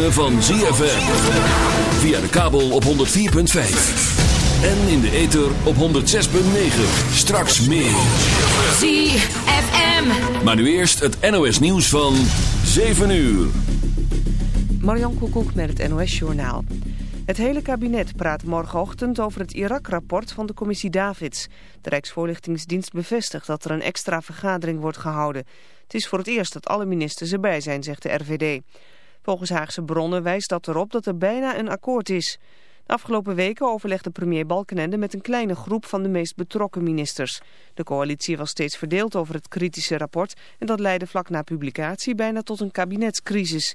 ritme van ZFM. Via de kabel op 104.5. En in de ether op 106.9. Straks meer. ZFM. Maar nu eerst het NOS nieuws van 7 uur. Marjan Koekoek met het NOS Journaal. Het hele kabinet praat morgenochtend over het Irak-rapport van de commissie Davids. De Rijksvoorlichtingsdienst bevestigt dat er een extra vergadering wordt gehouden. Het is voor het eerst dat alle ministers erbij zijn, zegt de RVD. Volgens Haagse bronnen wijst dat erop dat er bijna een akkoord is. De afgelopen weken overlegde premier Balkenende met een kleine groep van de meest betrokken ministers. De coalitie was steeds verdeeld over het kritische rapport en dat leidde vlak na publicatie bijna tot een kabinetscrisis.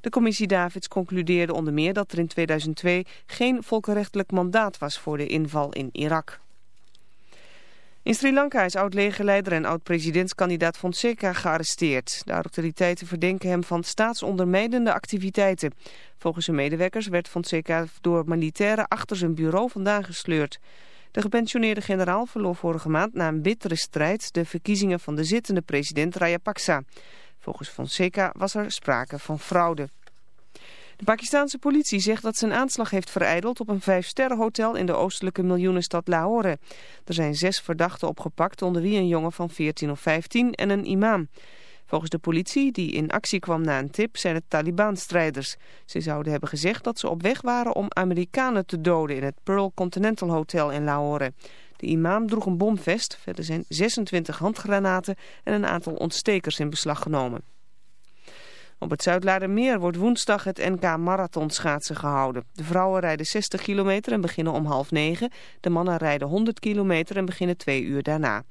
De commissie Davids concludeerde onder meer dat er in 2002 geen volkenrechtelijk mandaat was voor de inval in Irak. In Sri Lanka is oud-legerleider en oud-presidentskandidaat Fonseca gearresteerd. De autoriteiten verdenken hem van staatsondermijnende activiteiten. Volgens zijn medewerkers werd Fonseca door militairen achter zijn bureau vandaan gesleurd. De gepensioneerde generaal verloor vorige maand na een bittere strijd de verkiezingen van de zittende president Rajapaksa. Volgens Fonseca was er sprake van fraude. De Pakistanse politie zegt dat ze een aanslag heeft vereideld op een vijfsterrenhotel in de oostelijke miljoenenstad Lahore. Er zijn zes verdachten opgepakt, onder wie een jongen van 14 of 15 en een imam. Volgens de politie, die in actie kwam na een tip, zijn het Taliban-strijders. Ze zouden hebben gezegd dat ze op weg waren om Amerikanen te doden in het Pearl Continental Hotel in Lahore. De imam droeg een bomvest, verder zijn 26 handgranaten en een aantal ontstekers in beslag genomen. Op het Zuidlaardermeer wordt woensdag het NK Marathon schaatsen gehouden. De vrouwen rijden 60 kilometer en beginnen om half negen. De mannen rijden 100 kilometer en beginnen twee uur daarna.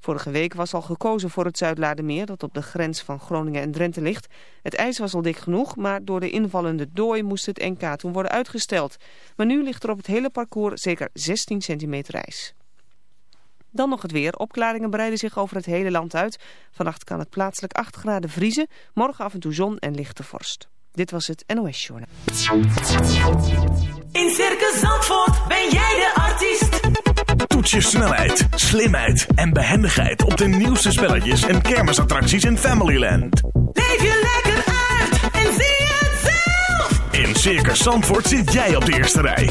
Vorige week was al gekozen voor het Zuidlaardermeer dat op de grens van Groningen en Drenthe ligt. Het ijs was al dik genoeg, maar door de invallende dooi moest het NK toen worden uitgesteld. Maar nu ligt er op het hele parcours zeker 16 centimeter ijs. Dan nog het weer. Opklaringen breiden zich over het hele land uit. Vannacht kan het plaatselijk 8 graden vriezen. Morgen af en toe zon en lichte vorst. Dit was het NOS Journal. In Circus Zandvoort ben jij de artiest. Toets je snelheid, slimheid en behendigheid op de nieuwste spelletjes en kermisattracties in Familyland. Leef je lekker uit en zie het zelf. In Circus Zandvoort zit jij op de eerste rij.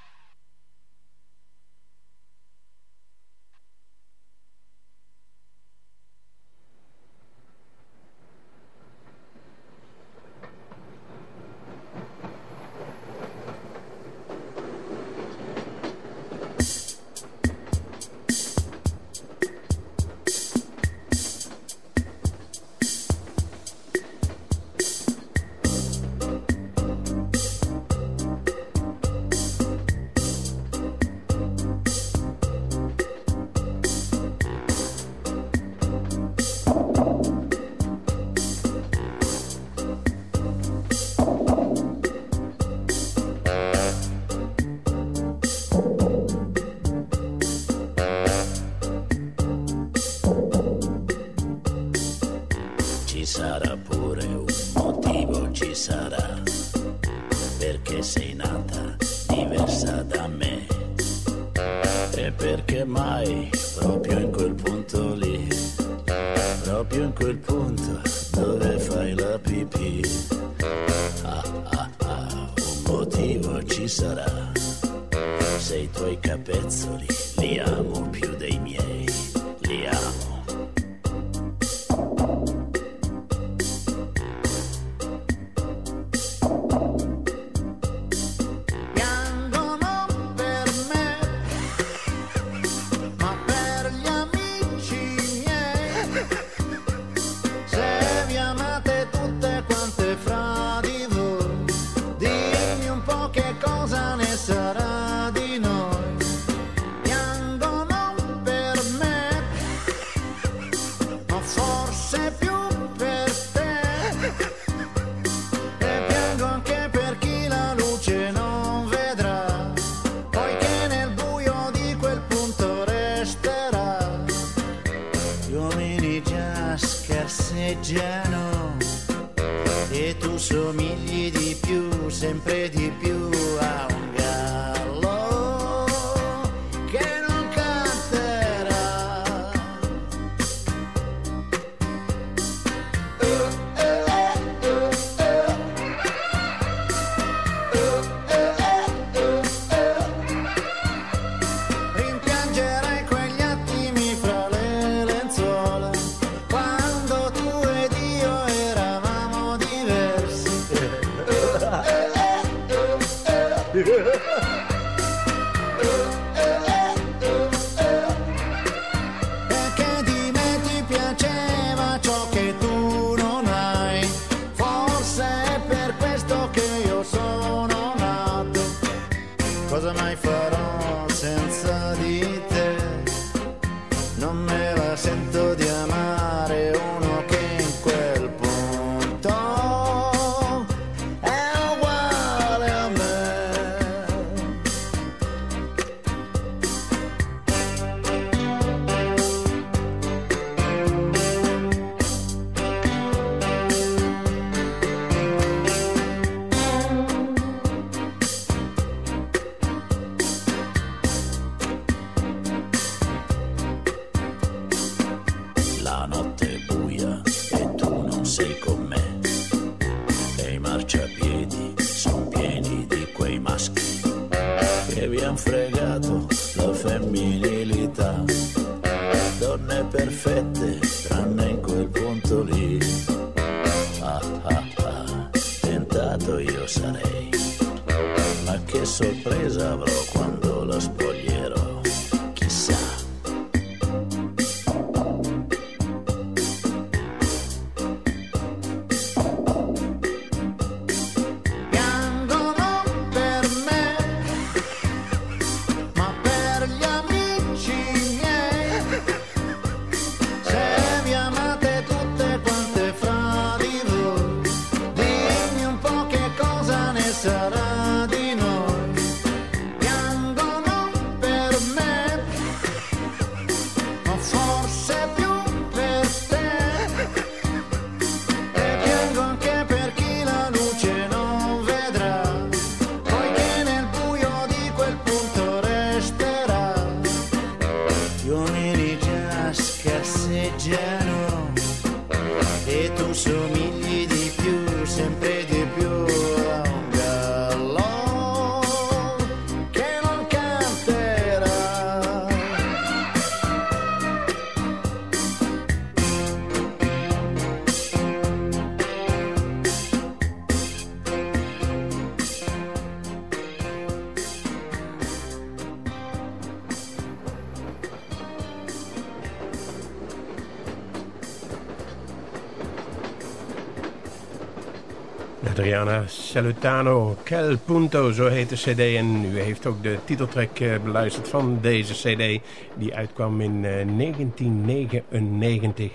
Adriana Salutano, Quel Punto, zo heet de cd. En u heeft ook de titeltrack eh, beluisterd van deze cd. Die uitkwam in eh, 1999.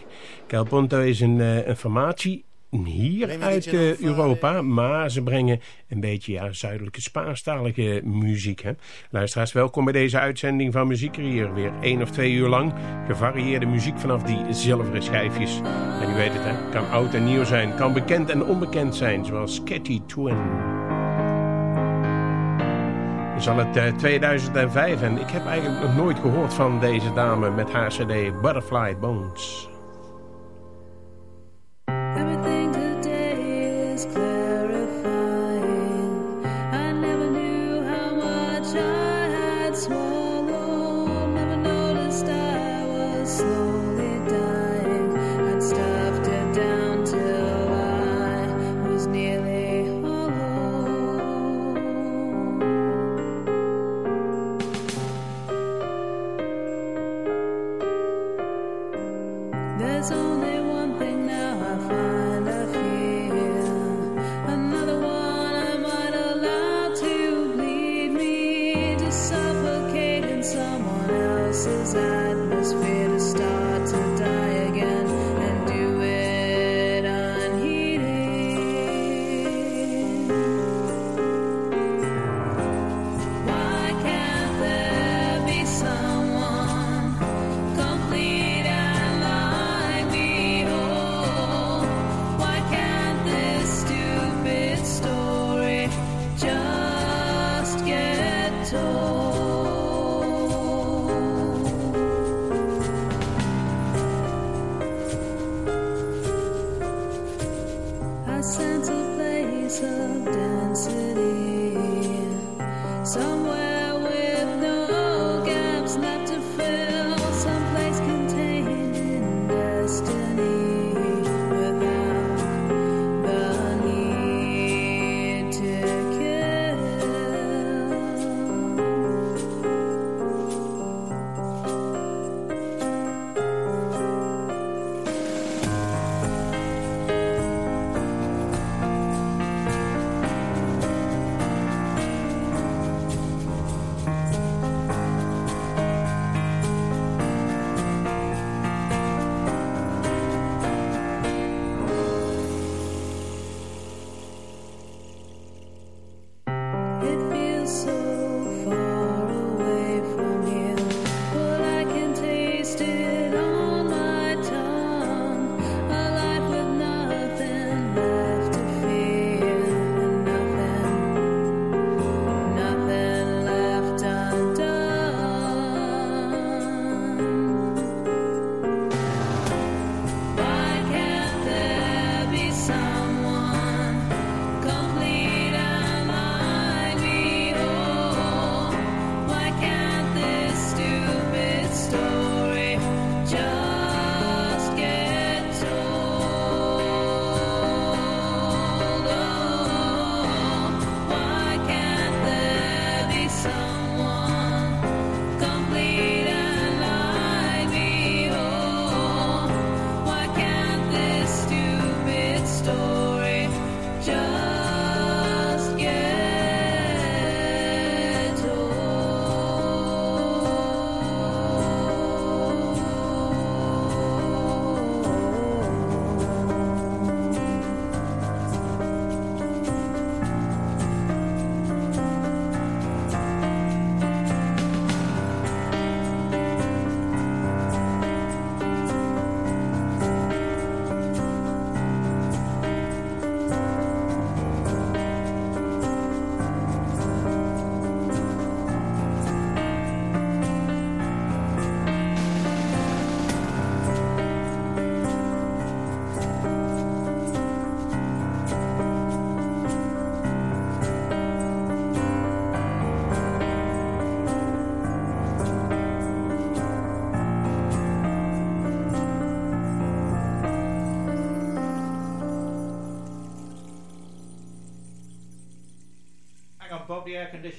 Quel Punto is een, eh, een formatie hier uit eh, Europa, maar ze brengen een beetje ja, zuidelijke Spaanstalige muziek. Hè? Luisteraars, welkom bij deze uitzending van Muziek hier. Weer één of twee uur lang gevarieerde muziek vanaf die zilveren schijfjes. En u weet het, hè? kan oud en nieuw zijn, kan bekend en onbekend zijn, zoals Kitty Twin. Zal het uh, eh, 2005 en ik heb eigenlijk nog nooit gehoord van deze dame met haar cd Butterfly Bones. above the air conditioner.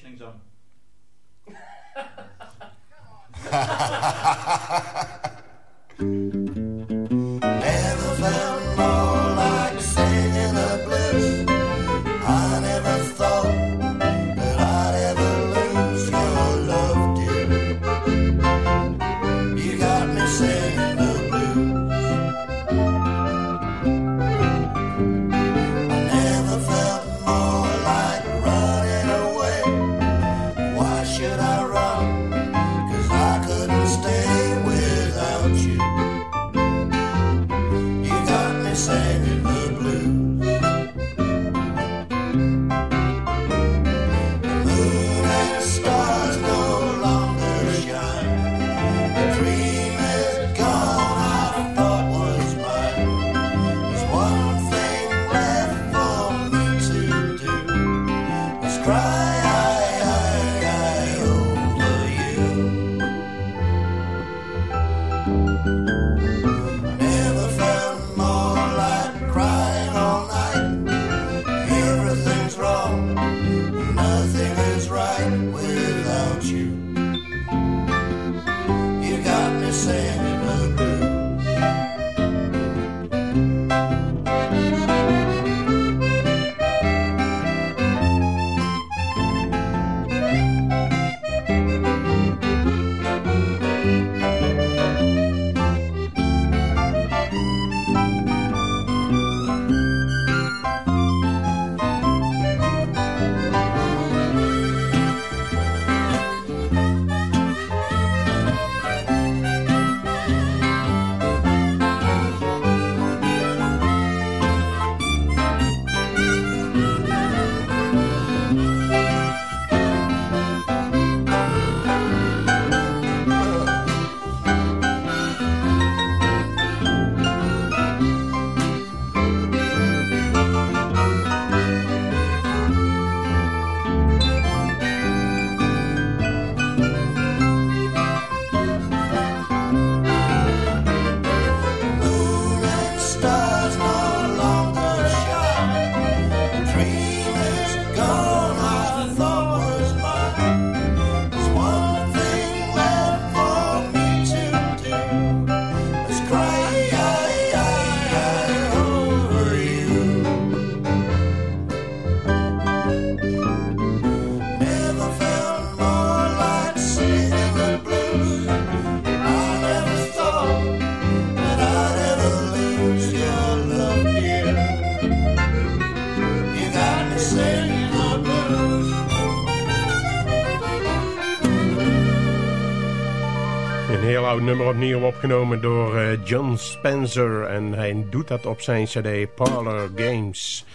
Nummer opnieuw opgenomen door eh, John Spencer. En hij doet dat op zijn cd Parlor Games.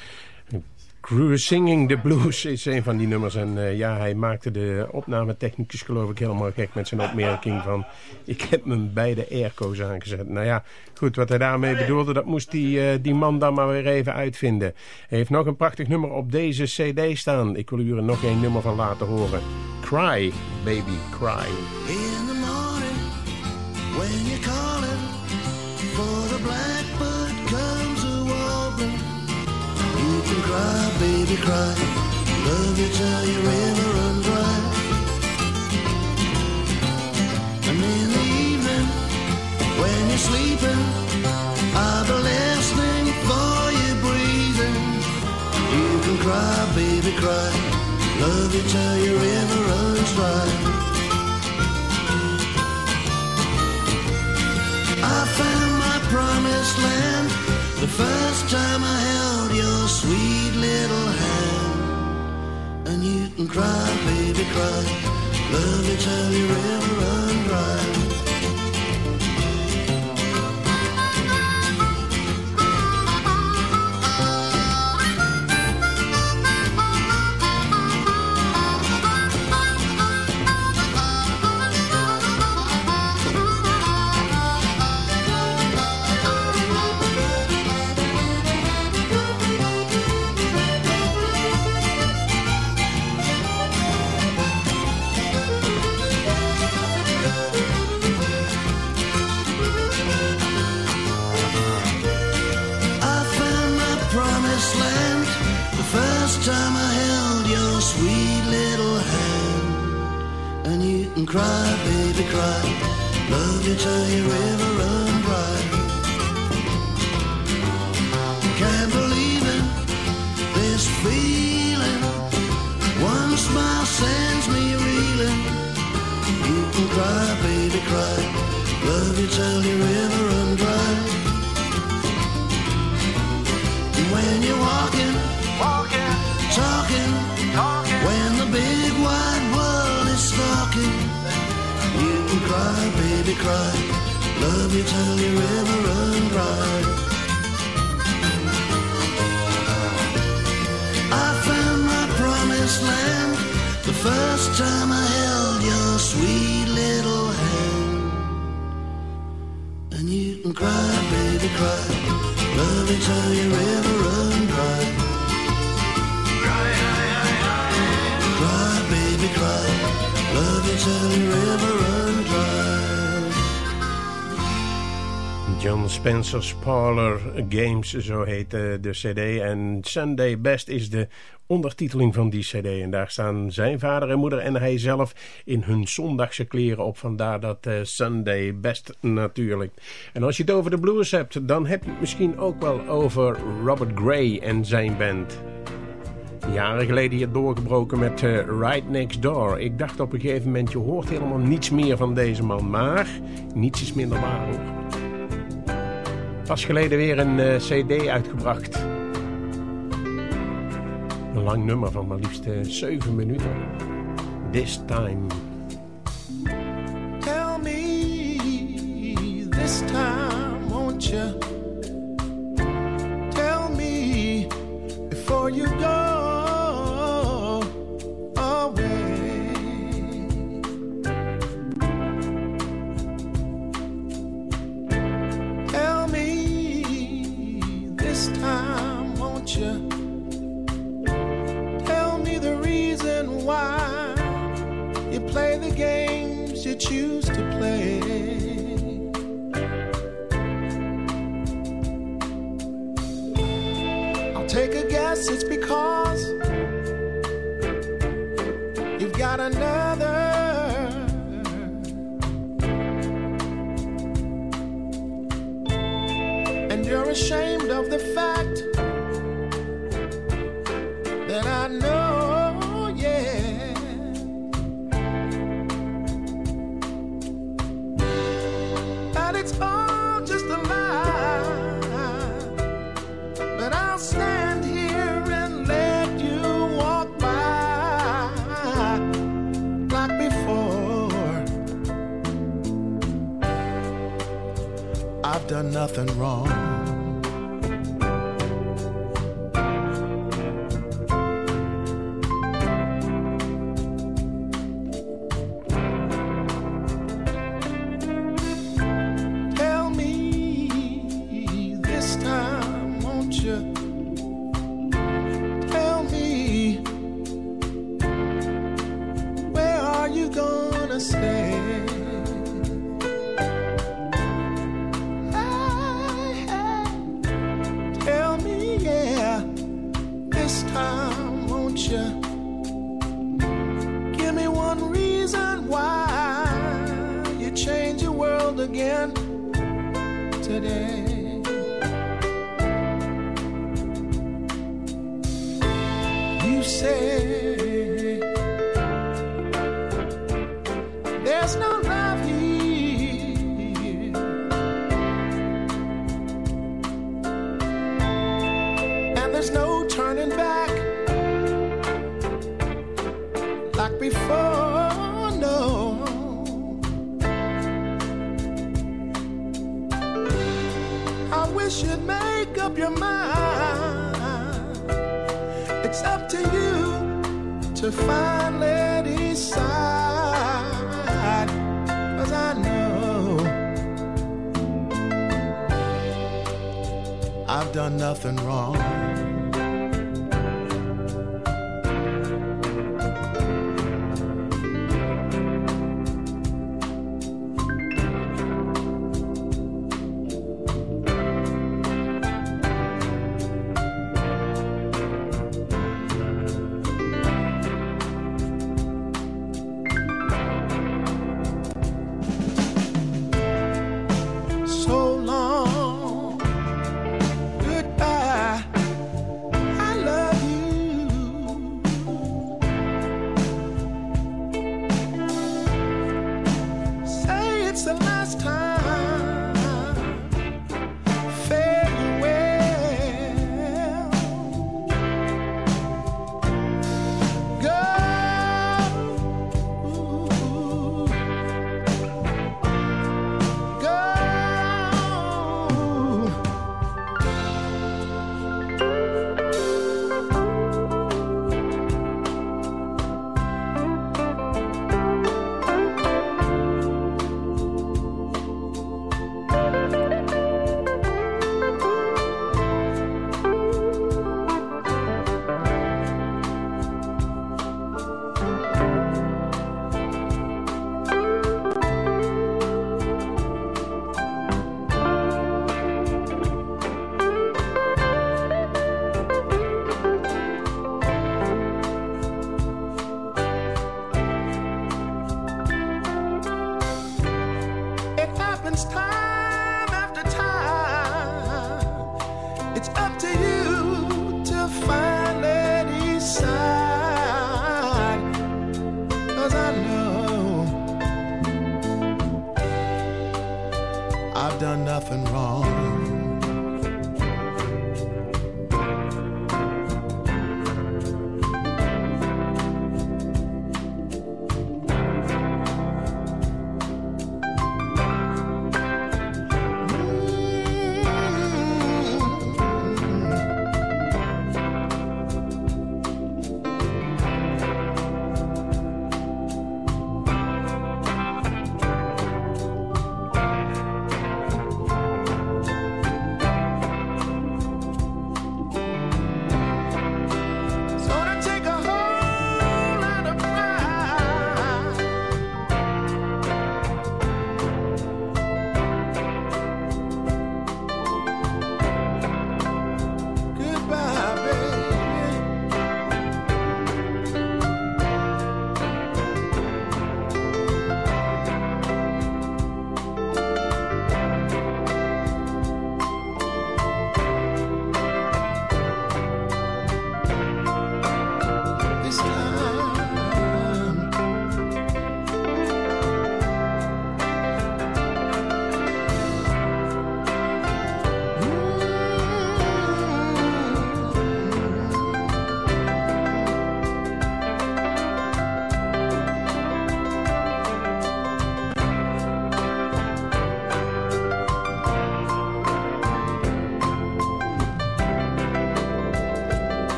Cruise Singing the Blues is een van die nummers. En eh, ja, hij maakte de opnametechnicus geloof ik helemaal gek met zijn opmerking van... Ik heb mijn beide airco's aangezet. Nou ja, goed, wat hij daarmee bedoelde, dat moest die, eh, die man dan maar weer even uitvinden. Hij heeft nog een prachtig nummer op deze cd staan. Ik wil u er nog één nummer van laten horen. Cry, baby, cry. When you're calling for the blackbird comes a walking. You can cry, baby, cry. Love you till your river run dry. And in the evening, when you're sleeping, I'll be listening for you breathing. You can cry, baby, cry. Love you till your river runs dry. I found my promised land the first time I held your sweet little hand. And you can cry, baby, cry. Love you till your river run dry. Spencer's Parlor Games, zo heet de, cd. En Sunday Best is de ondertiteling van die cd. En daar staan zijn vader en moeder en hij zelf in hun zondagse kleren op. Vandaar dat eh, Sunday Best natuurlijk. En als je het over de blues hebt, dan heb je het misschien ook wel over Robert Gray en zijn band. Jaren geleden hier doorgebroken met eh, Right Next Door. Ik dacht op een gegeven moment, je hoort helemaal niets meer van deze man. Maar niets is minder waar hoor. Pas geleden weer een eh, cd uitgebracht. Een lang nummer van maar liefst eh, 7 minuten. This Time. Tell me this time, won't you? Tell me before you go you choose to play. I'll take a guess it's because you've got another. And you're ashamed of the fact that I know, done nothing wrong.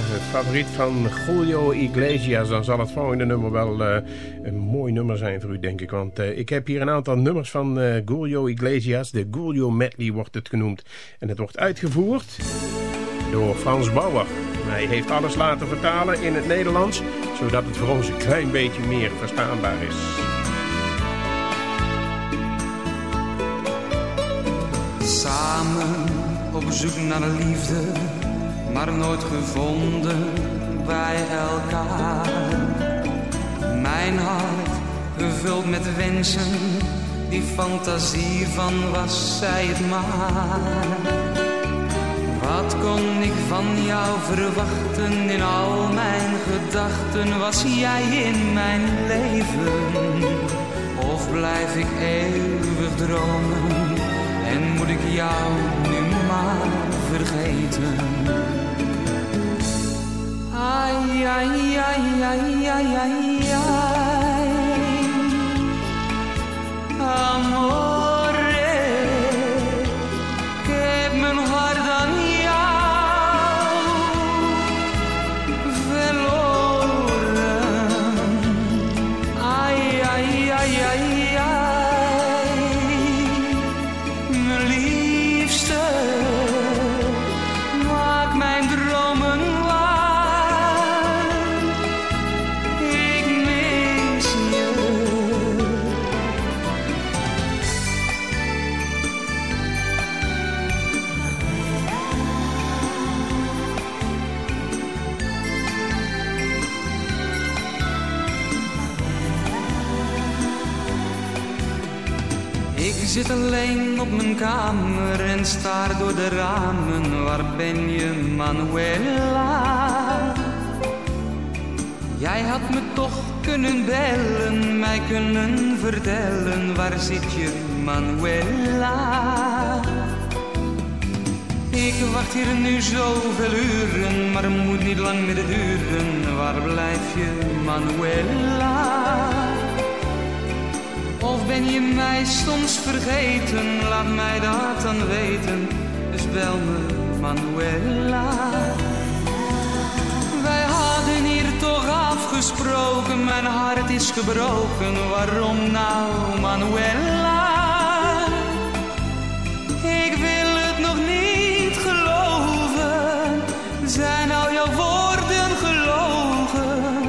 Favoriet van Julio Iglesias, dan zal het volgende nummer wel eh, een mooi nummer zijn voor u, denk ik. Want eh, ik heb hier een aantal nummers van eh, Julio Iglesias. De Julio Medley wordt het genoemd. En het wordt uitgevoerd door Frans Bauer. Hij heeft alles laten vertalen in het Nederlands, zodat het voor ons een klein beetje meer verstaanbaar is. Samen op zoek naar de liefde, maar nooit gevonden bij elkaar. Mijn hart gevuld met wensen, die fantasie van was zij het maar. Wat kon ik van jou verwachten? In al mijn gedachten was jij in mijn leven. Of blijf ik eeuwig dromen en moet ik jou nu maar vergeten? Ai, ai, ai, ai, ai, ai, ai. Amore, op mijn kamer en staar door de ramen. Waar ben je, Manuela? Jij had me toch kunnen bellen, mij kunnen vertellen. Waar zit je, Manuela? Ik wacht hier nu zoveel uren, maar moet niet lang meer duren. Waar blijf je, Manuela? Of ben je mij soms vergeten? Laat mij dat dan weten. Dus bel me, Manuela. Wij hadden hier toch afgesproken. Mijn hart is gebroken. Waarom nou, Manuela? Ik wil het nog niet geloven. Zijn al jouw woorden gelogen?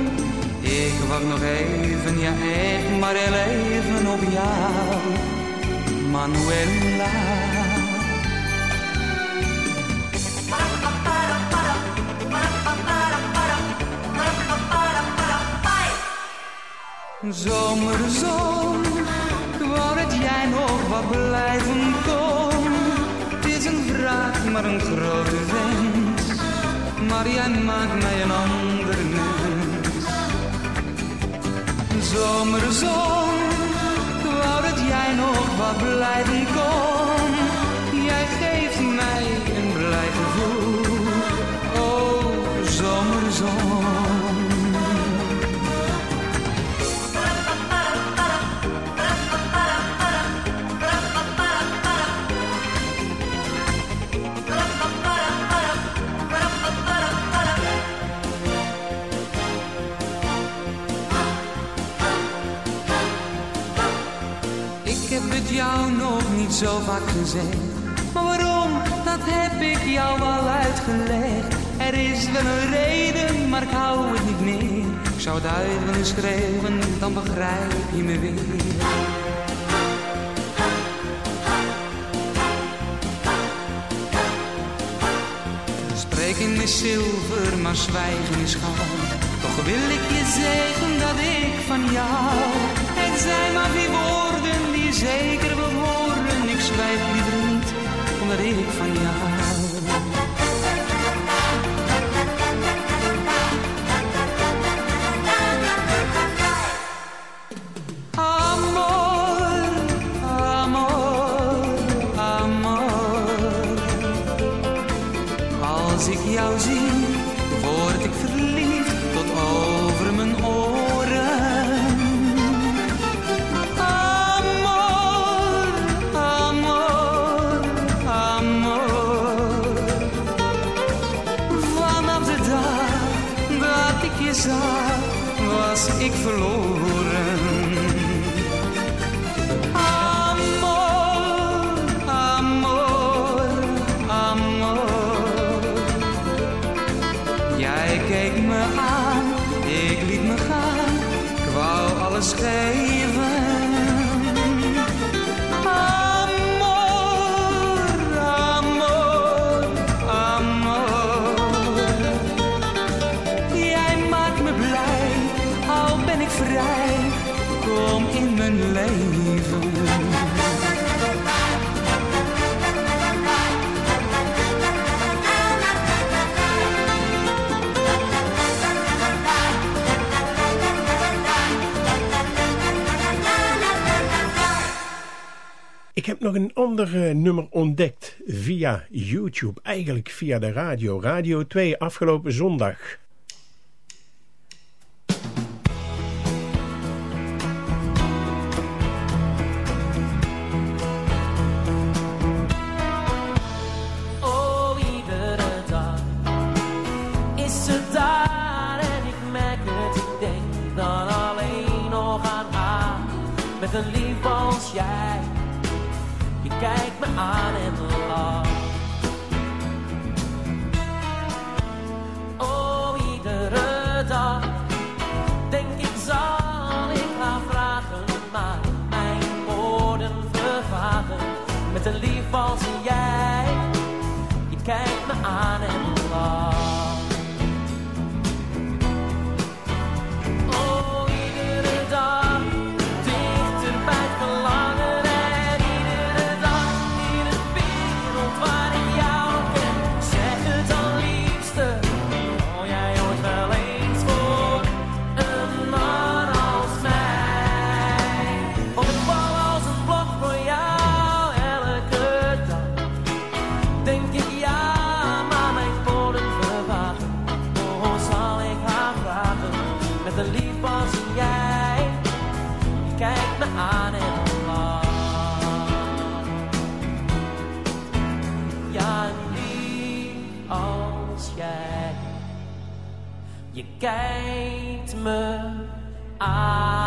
Ik wacht nog even, ja echt maar Manuela. Zomerzon, ik wou jij nog wat blijven kon. Het is een vraag, maar een grote wens. Maar jij maakt mij een ander mens. Zomerzon, wou dat jij nog jou nog niet zo vaak gezegd. Maar waarom, dat heb ik jou al uitgelegd. Er is wel een reden, maar ik hou het niet meer. Ik zou het uit willen schreeuwen, dan begrijp je me weer. Spreken is zilver, maar zwijgen is goud. Toch wil ik je zeggen dat ik van jou. Het zijn maar woorden die je zeker wil horen. Ik zwijg liever niet, omdat ik van jou. Ik heb nog een ander eh, nummer ontdekt via YouTube, eigenlijk via de radio. Radio 2 afgelopen zondag. Kijk me aan en lacht. Oh, iedere dag denk ik zal ik haar vragen, maar mijn woorden vervagen met een lief als jij. Je kijkt I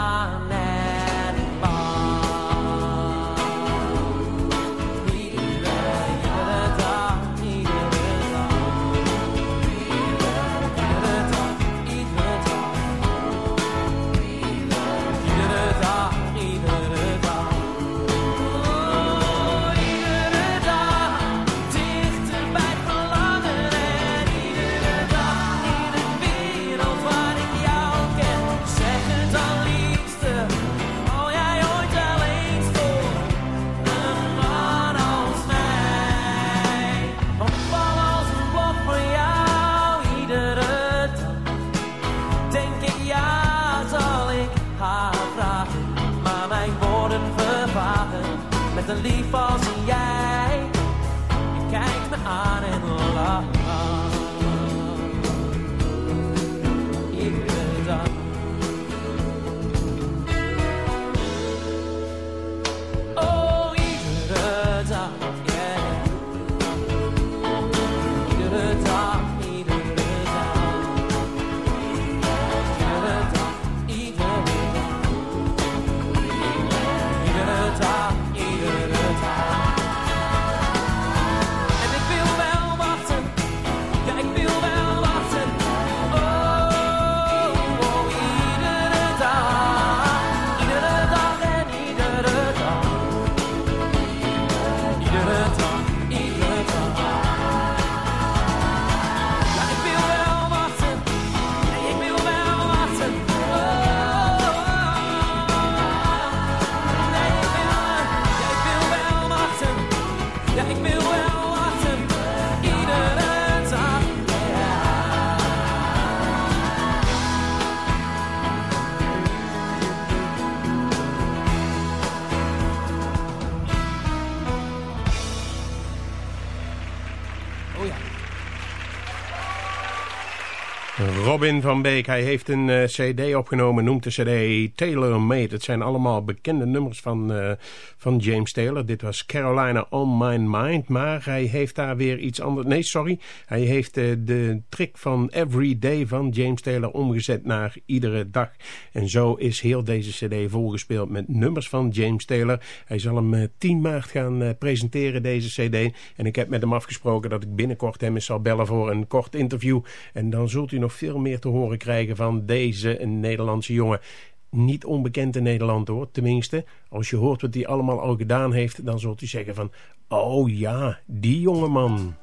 Robin van Beek, hij heeft een eh, cd opgenomen, noemt de cd Taylor Made. Het zijn allemaal bekende nummers van, eh, van James Taylor. Dit was Carolina On My Mind, maar hij heeft daar weer iets anders... Nee, sorry, hij heeft eh, de trick van Every Day van James Taylor omgezet naar iedere dag. En zo is heel deze cd volgespeeld met nummers van James Taylor. Hij zal hem eh, 10 maart gaan presenteren, deze cd. En ik heb met hem afgesproken dat ik binnenkort hem eens zal bellen voor een kort interview. En dan zult u nog veel meer te horen krijgen van deze Nederlandse jongen. Niet onbekend in Nederland hoor, tenminste. Als je hoort wat hij allemaal al gedaan heeft, dan zult u zeggen van... Oh ja, die jongeman.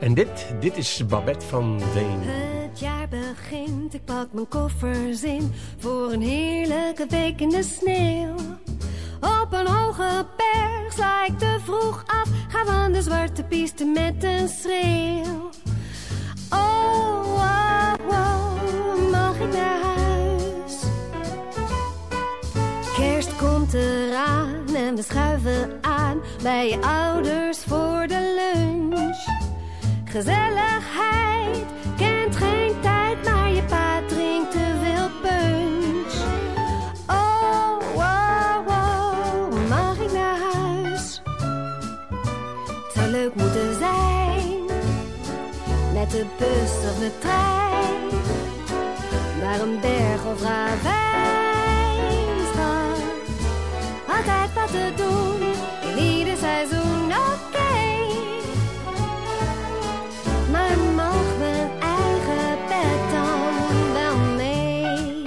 En dit, dit is Babette van Veen. Het jaar begint, ik pak mijn koffers in voor een heerlijke week in de sneeuw. Op een hoge berg sla ik te vroeg af, ga van de zwarte piste met een schreeuw. Oh, wow, wow, mag ik naar huis? Kerst komt eraan en we schuiven aan bij je ouders voor de lunch. Gezelligheid kent geen tijd, maar met de bus of de trein. Naar een berg of ravijn, schat. Altijd wat te doen, in ieder seizoen, oké. Maar mag mijn eigen bed dan wel mee?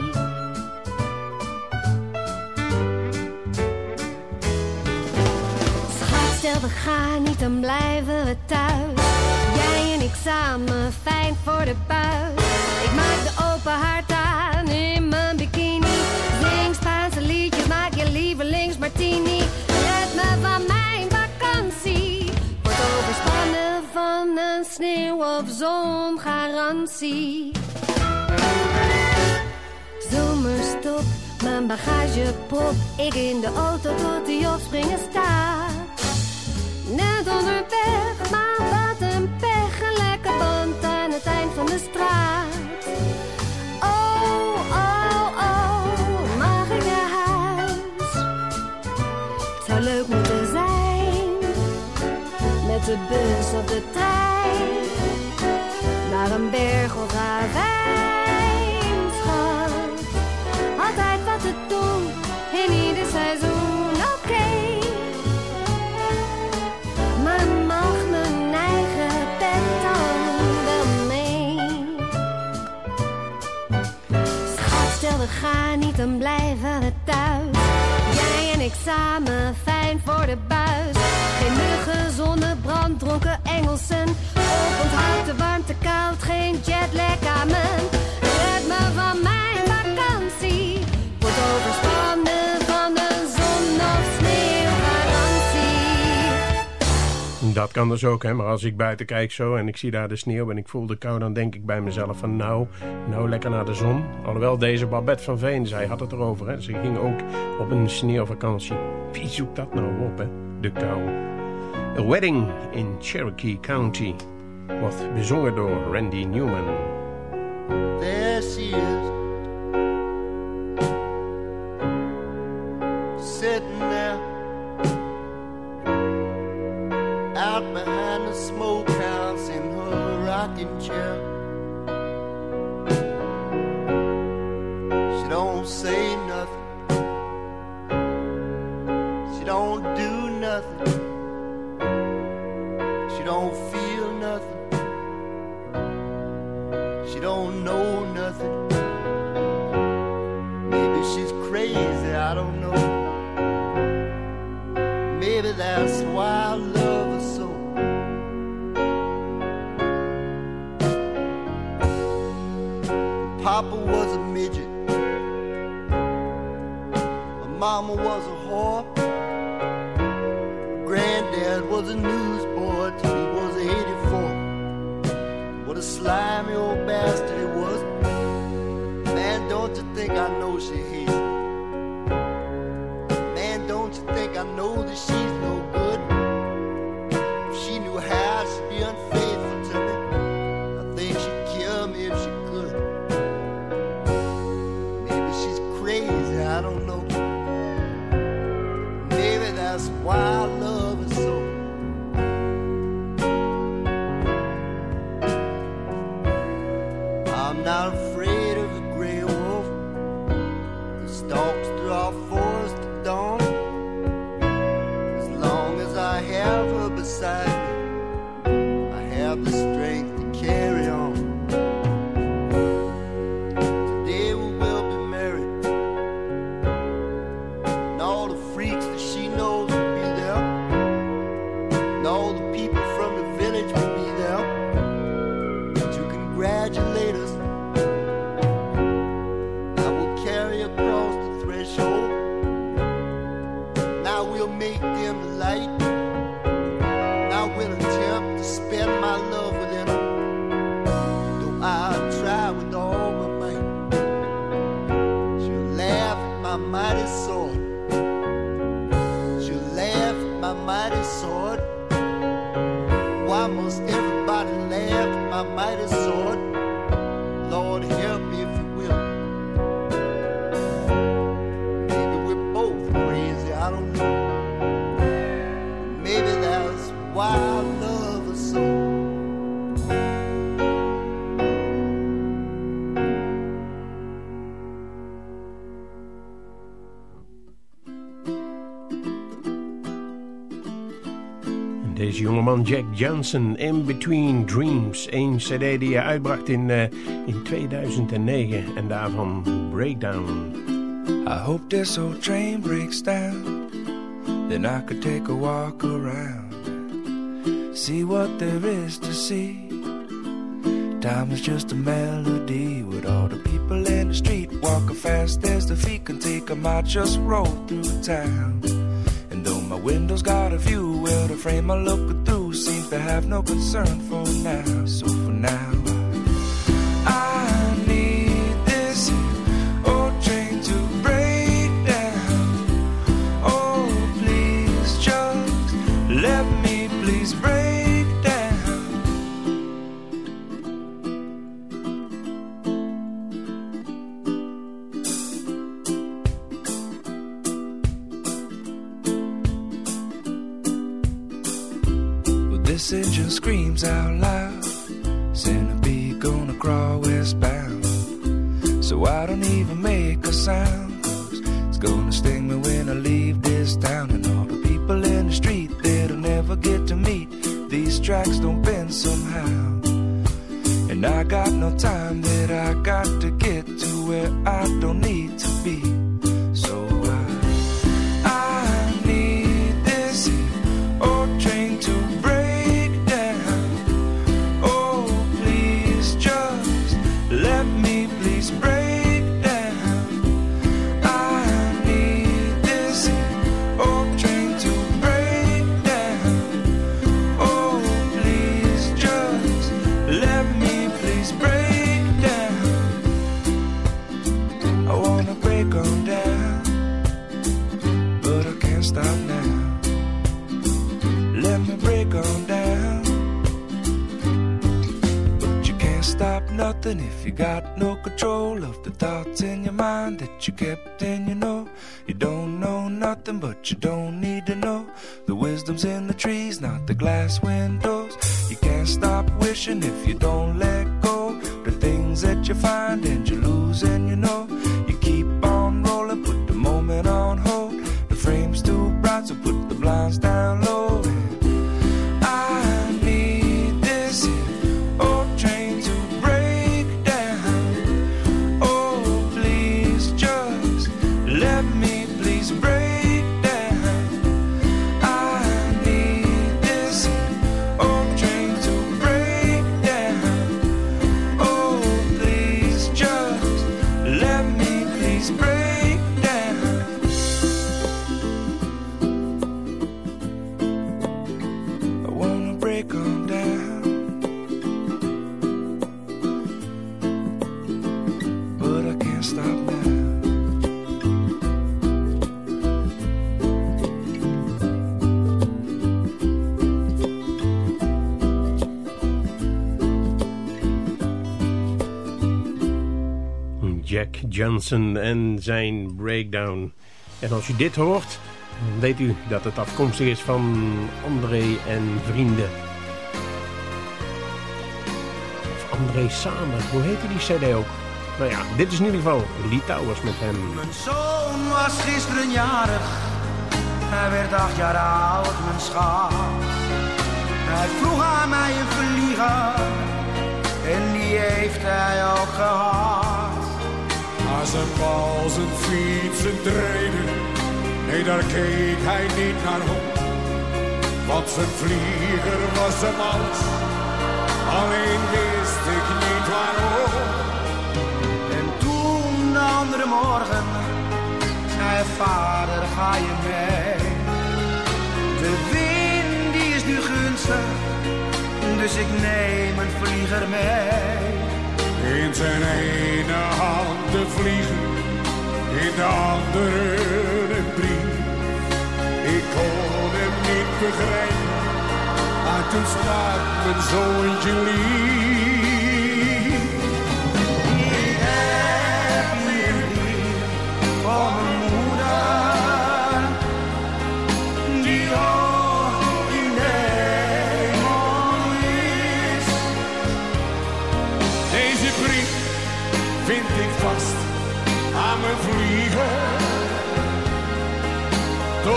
Schat, stel we gaan niet, dan blijven we thuis. Fijn voor de buis. Ik maak de open haard aan in mijn bikini. Zing Spaanse liedjes, maak je lievelings martini. Red me van mijn vakantie. Word overspannen van een sneeuw- of zongarantie. Zomerstop, mijn bagage prop. Ik in de auto tot die opspringen staat. Net onderweg, maar het eind van de straat. Oh, oh, oh, mag ik naar huis? Het zou leuk moeten zijn. Met de bus of de trein. Naar een berg of ravijn, Gaan niet, dan blijven we thuis. Jij en ik samen, fijn voor de buis. Geen muggen, zonnebrand, dronken Engelsen. Oponthoud de warmte koud, geen jetlag aan. Red me van mijn Dat kan dus ook, hè. Maar als ik buiten kijk zo en ik zie daar de sneeuw en ik voel de kou... dan denk ik bij mezelf van nou, nou lekker naar de zon. Alhoewel deze Babette van Veen, zij had het erover, hè. Ze ging ook op een sneeuwvakantie. Wie zoekt dat nou op, hè? De kou. A Wedding in Cherokee County. Wordt bezongen door Randy Newman. There she is. side. Johnson In Between Dreams. Een cd die hij uitbracht in, uh, in 2009 en daarvan Breakdown. I hope this old train breaks down. Then I could take a walk around. See what there is to see. Time is just a melody. With all the people in the street Walking fast as the feet can take them I just roll through town. And though my window's got a view Well, the frame I look through to have no concern for now. So Johnson en zijn breakdown. En als u dit hoort, dan weet u dat het afkomstig is van André en Vrienden. Of André Samen, hoe heette die cd ook? Nou ja, dit is in ieder geval Lee Towers met hem. Mijn zoon was gisteren jarig. Hij werd acht jaar oud, mijn schat. Hij vroeg aan mij een vlieger. En die heeft hij ook gehad. Bal, zijn fiets, zijn treden, nee daar keek hij niet naar om. Want zijn vlieger was hem alles, alleen wist ik niet waarom. En toen de andere morgen zei vader ga je mee. De wind die is nu gunstig, dus ik neem een vlieger mee. In zijn ene hand de andere een brief. Ik kon hem niet begrijpen, maar toen sprak mijn zoontje lief.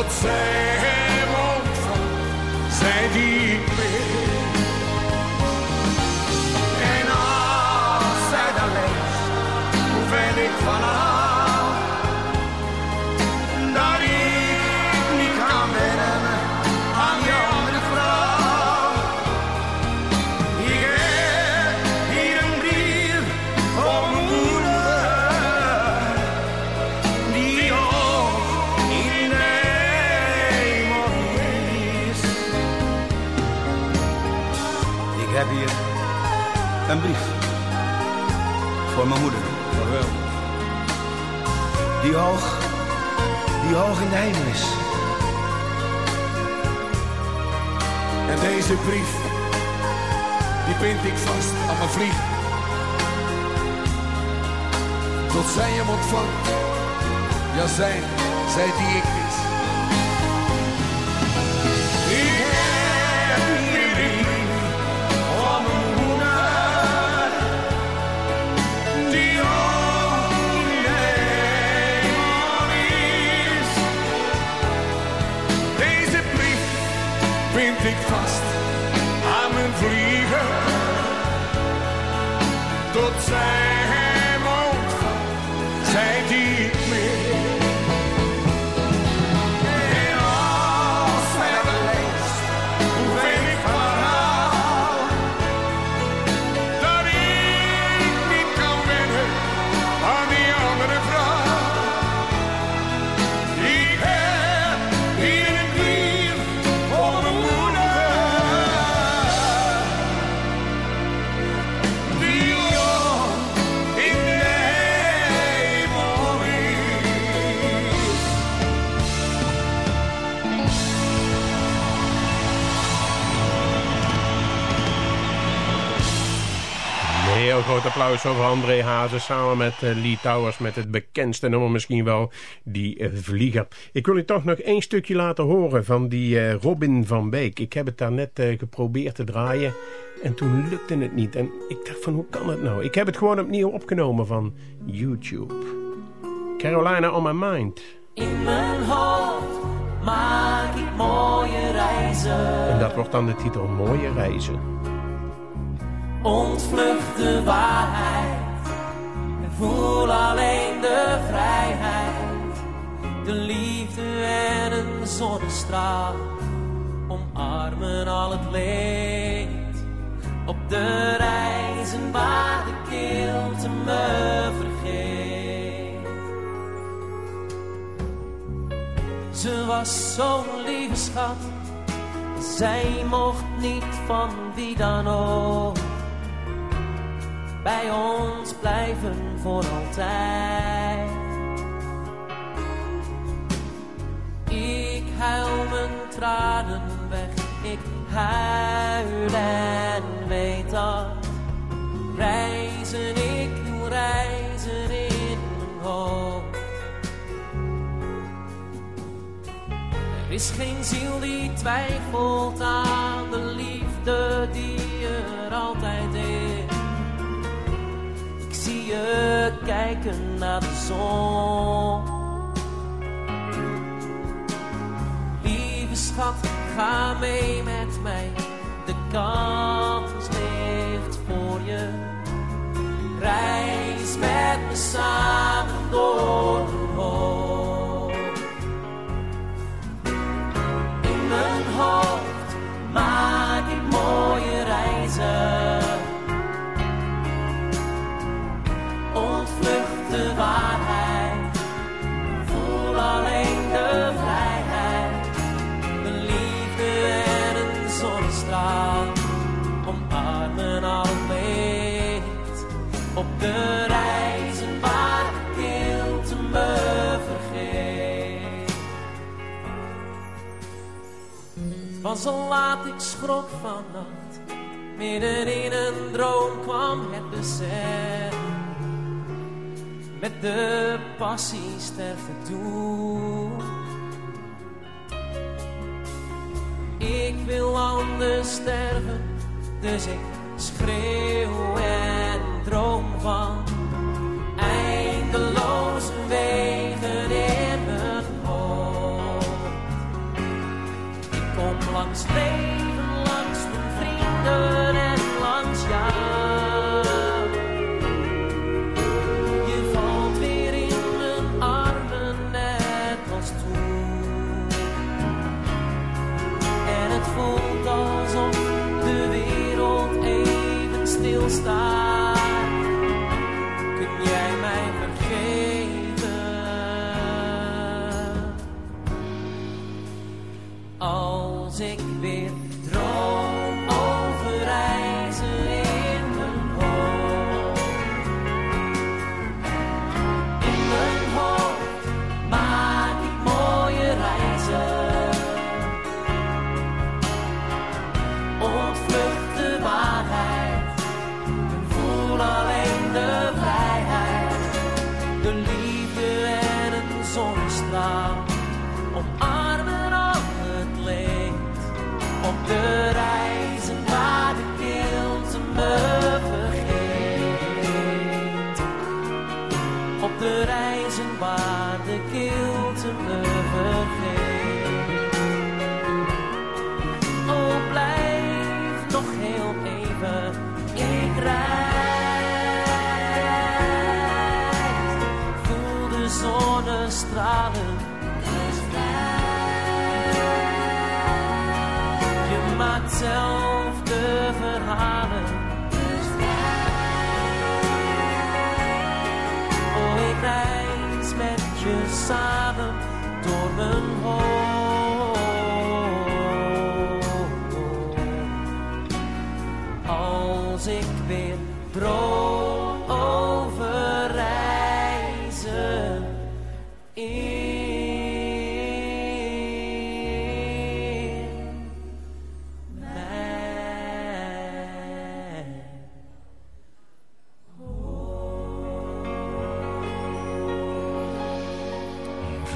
Tot zij een brief voor mijn moeder. Die hoog, die hoog in de hemel is. En deze brief, die bind ik vast aan mijn vlieg. Tot zij hem ontvangt. Ja, zij, zij die. Ik bind ik vast aan mijn vliegen. Tot zij groot applaus over André Hazen samen met eh, Lee Towers met het bekendste nummer misschien wel, die eh, Vlieger. Ik wil u toch nog één stukje laten horen van die eh, Robin van Beek. Ik heb het daar net geprobeerd te draaien en toen lukte het niet. En ik dacht van hoe kan het nou? Ik heb het gewoon opnieuw opgenomen van YouTube. Carolina on my mind. In mijn hoofd maak ik mooie reizen. En dat wordt dan de titel Mooie Reizen. Ontvlucht de waarheid en voel alleen de vrijheid. De liefde en een zonnestraal omarmen al het leed. Op de reizen waar de kilte me vergeet. Ze was zo'n lieve schat, zij mocht niet van wie dan ook bij ons blijven voor altijd. Ik huil mijn tranen weg, ik huil en weet dat. Reizen, ik doe reizen in mijn hoofd. Er is geen ziel die twijfelt aan de liefde die je kijken naar de zon. Lieve schat, ga mee met mij. De kans ligt voor je. Reis met me samen door de hoofd. In mijn hoofd maak ik mooie reizen. Was al laat, ik schrok vannacht. Midden in een droom kwam het besef. Met de passie sterven toe. Ik wil anders sterven, dus ik schreeuw en droom van eindeloze wegen kom langs leven,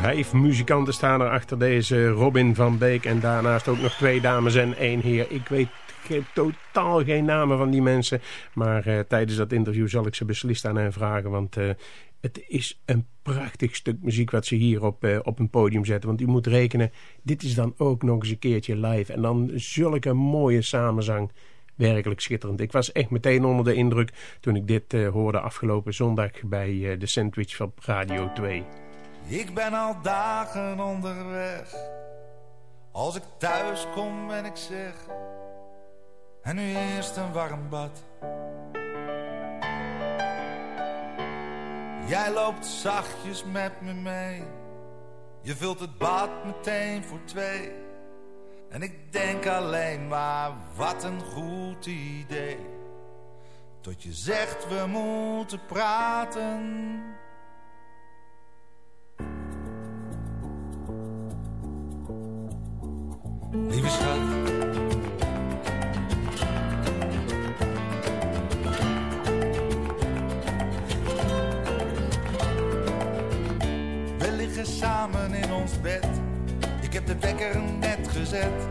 Vijf muzikanten staan er achter deze Robin van Beek. En daarnaast ook nog twee dames en één heer. Ik weet totaal geen namen van die mensen. Maar eh, tijdens dat interview zal ik ze beslist aan hen vragen. Want eh, het is een prachtig stuk muziek wat ze hier op, eh, op een podium zetten. Want u moet rekenen, dit is dan ook nog eens een keertje live. En dan zulke mooie samenzang. Werkelijk schitterend. Ik was echt meteen onder de indruk toen ik dit hoorde afgelopen zondag bij de Sandwich van Radio 2. Ik ben al dagen onderweg. Als ik thuis kom en ik zeg. En nu eerst een warm bad. Jij loopt zachtjes met me mee. Je vult het bad meteen voor twee. En ik denk alleen maar wat een goed idee. Tot je zegt we moeten praten. Lieve schat. We liggen samen in ons bed. Ik heb de wekker net gezet,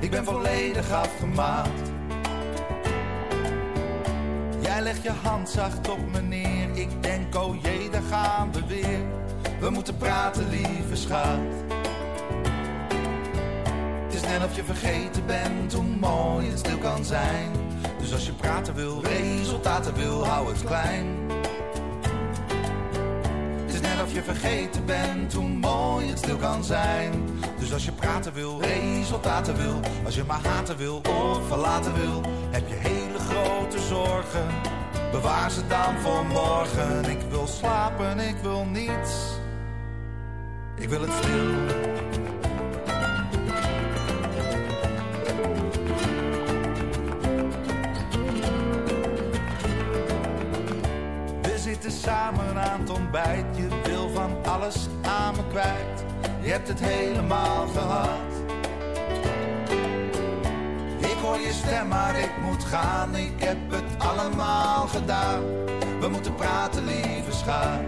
ik ben volledig afgemaakt. Jij legt je hand zacht op me neer, ik denk oh jee, daar gaan we weer. We moeten praten, lieve schat. Is net of je vergeten bent hoe mooi het stil kan zijn. Dus als je praten wil, resultaten wil, hou het klein. Het is net of je vergeten bent hoe mooi het stil kan zijn. Dus als je praten wil, resultaten wil, als je maar haten wil of verlaten wil, heb je hele grote zorgen. Bewaar ze dan voor morgen. Ik wil slapen, ik wil niets. Ik wil het stil. Zitten samen aan het ontbijt. Je wil van alles aan me kwijt. Je hebt het helemaal gehad. Ik hoor je stem, maar ik moet gaan. Ik heb het allemaal gedaan. We moeten praten, lieve schat.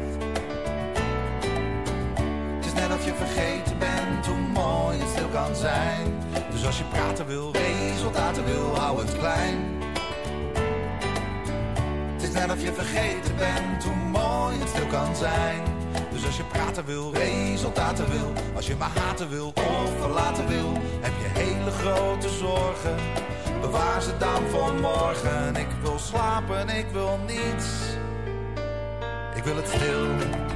Het is net of je vergeten bent hoe mooi het stil kan zijn. Dus als je praten wil, resultaten wil, hou het klein. Is je vergeten bent hoe mooi het stil kan zijn. Dus als je praten wil, resultaten wil, als je maar haten wil of verlaten wil, heb je hele grote zorgen. Bewaar ze dan voor morgen. Ik wil slapen, ik wil niets. Ik wil het stil.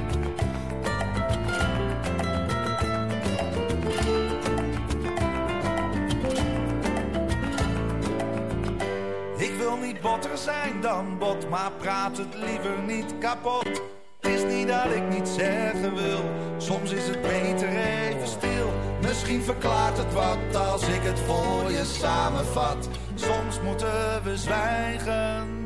Botter zijn dan bot, maar praat het liever niet kapot. Het is niet dat ik niet zeggen wil, soms is het beter even stil. Misschien verklaart het wat als ik het voor je samenvat. Soms moeten we zwijgen